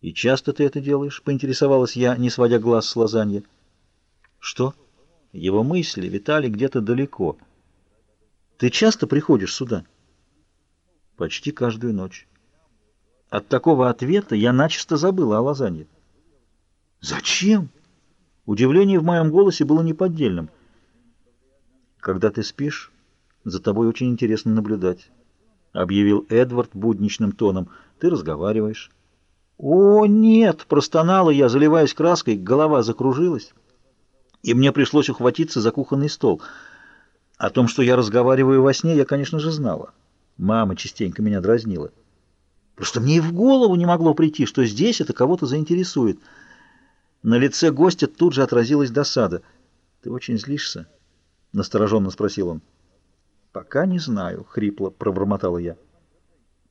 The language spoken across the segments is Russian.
«И часто ты это делаешь?» — поинтересовалась я, не сводя глаз с лазанья. «Что?» Его мысли витали где-то далеко. «Ты часто приходишь сюда?» «Почти каждую ночь». От такого ответа я начисто забыла о лазанье. «Зачем?» Удивление в моем голосе было неподдельным. «Когда ты спишь, за тобой очень интересно наблюдать», — объявил Эдвард будничным тоном. «Ты разговариваешь». «О, нет!» — простонала я, заливаясь краской, голова закружилась, и мне пришлось ухватиться за кухонный стол. О том, что я разговариваю во сне, я, конечно же, знала. Мама частенько меня дразнила. Просто мне и в голову не могло прийти, что здесь это кого-то заинтересует. На лице гостя тут же отразилась досада. «Ты очень злишься?» — настороженно спросил он. «Пока не знаю», — хрипло пробормотала я.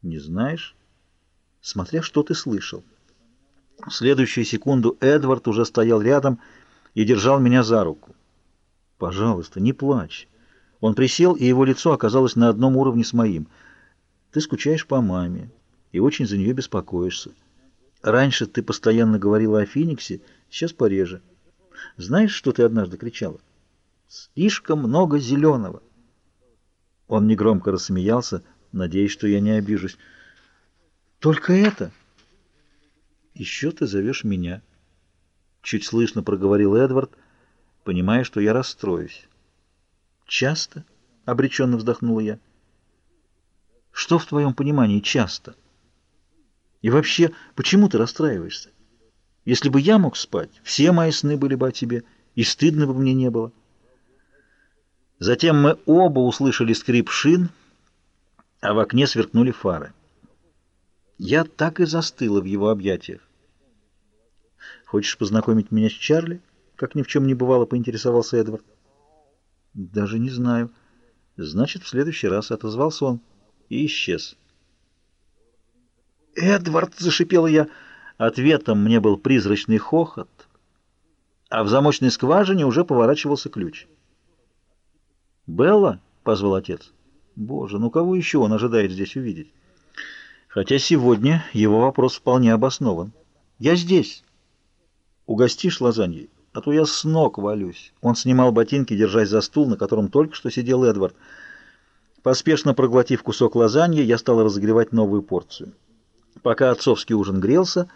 «Не знаешь?» Смотря что ты слышал. В следующую секунду Эдвард уже стоял рядом и держал меня за руку. «Пожалуйста, не плачь». Он присел, и его лицо оказалось на одном уровне с моим. «Ты скучаешь по маме и очень за нее беспокоишься. Раньше ты постоянно говорила о Фениксе, сейчас пореже. Знаешь, что ты однажды кричала? Слишком много зеленого». Он негромко рассмеялся, надеясь, что я не обижусь. Только это? Еще ты зовешь меня. Чуть слышно проговорил Эдвард, понимая, что я расстроюсь. Часто? Обреченно вздохнула я. Что в твоем понимании часто? И вообще, почему ты расстраиваешься? Если бы я мог спать, все мои сны были бы о тебе, и стыдно бы мне не было. Затем мы оба услышали скрип шин, а в окне сверкнули фары. Я так и застыла в его объятиях. «Хочешь познакомить меня с Чарли?» Как ни в чем не бывало, поинтересовался Эдвард. «Даже не знаю. Значит, в следующий раз отозвался он и исчез». «Эдвард!» — зашипела я. Ответом мне был призрачный хохот, а в замочной скважине уже поворачивался ключ. «Белла?» — позвал отец. «Боже, ну кого еще он ожидает здесь увидеть?» Хотя сегодня его вопрос вполне обоснован. «Я здесь. Угостишь лазаньей? А то я с ног валюсь». Он снимал ботинки, держась за стул, на котором только что сидел Эдвард. Поспешно проглотив кусок лазаньи, я стал разогревать новую порцию. Пока отцовский ужин грелся,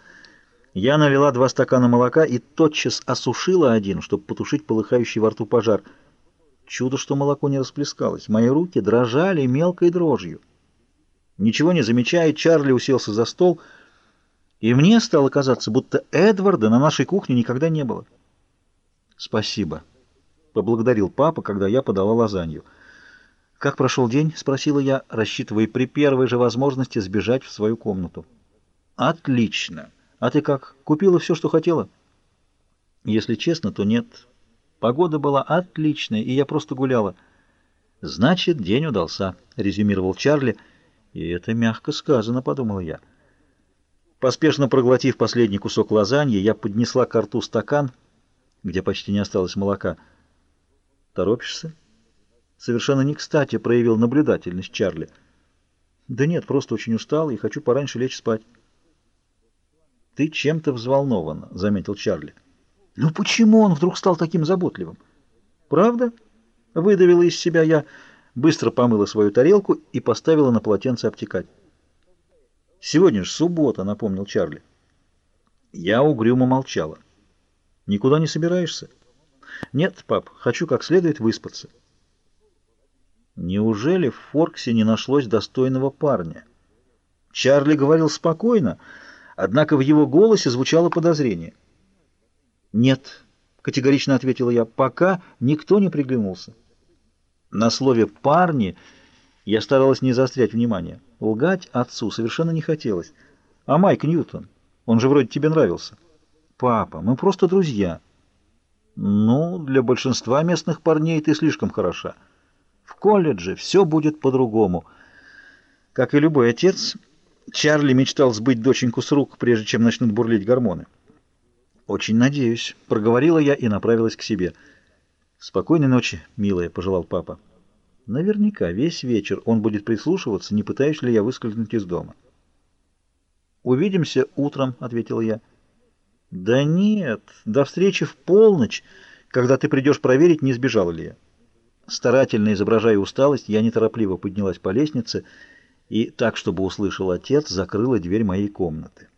я налила два стакана молока и тотчас осушила один, чтобы потушить полыхающий во рту пожар. Чудо, что молоко не расплескалось. Мои руки дрожали мелкой дрожью. Ничего не замечая, Чарли уселся за стол, и мне стало казаться, будто Эдварда на нашей кухне никогда не было. «Спасибо», — поблагодарил папа, когда я подала лазанью. «Как прошел день?» — спросила я, рассчитывая при первой же возможности сбежать в свою комнату. «Отлично! А ты как, купила все, что хотела?» «Если честно, то нет. Погода была отличная, и я просто гуляла». «Значит, день удался», — резюмировал Чарли, — и это мягко сказано, подумал я. Поспешно проглотив последний кусок лазаньи, я поднесла к рту стакан, где почти не осталось молока. «Торопишься?» Совершенно не кстати проявил наблюдательность Чарли. «Да нет, просто очень устал и хочу пораньше лечь спать». «Ты чем-то взволнована», — заметил Чарли. «Ну почему он вдруг стал таким заботливым?» «Правда?» — выдавила из себя я быстро помыла свою тарелку и поставила на полотенце обтекать. «Сегодня же суббота», — напомнил Чарли. Я угрюмо молчала. «Никуда не собираешься?» «Нет, пап, хочу как следует выспаться». Неужели в Форксе не нашлось достойного парня? Чарли говорил спокойно, однако в его голосе звучало подозрение. «Нет», — категорично ответила я, — «пока никто не приглянулся». На слове «парни» я старалась не заострять внимание. Лгать отцу совершенно не хотелось. А Майк Ньютон, он же вроде тебе нравился. Папа, мы просто друзья. Ну, для большинства местных парней ты слишком хороша. В колледже все будет по-другому. Как и любой отец, Чарли мечтал сбыть доченьку с рук, прежде чем начнут бурлить гормоны. «Очень надеюсь», — проговорила я и направилась к себе — «Спокойной ночи, милая», — пожелал папа. Наверняка весь вечер он будет прислушиваться, не пытаюсь ли я выскользнуть из дома. «Увидимся утром», — ответил я. «Да нет, до встречи в полночь, когда ты придешь проверить, не сбежал ли я». Старательно изображая усталость, я неторопливо поднялась по лестнице и, так, чтобы услышал отец, закрыла дверь моей комнаты.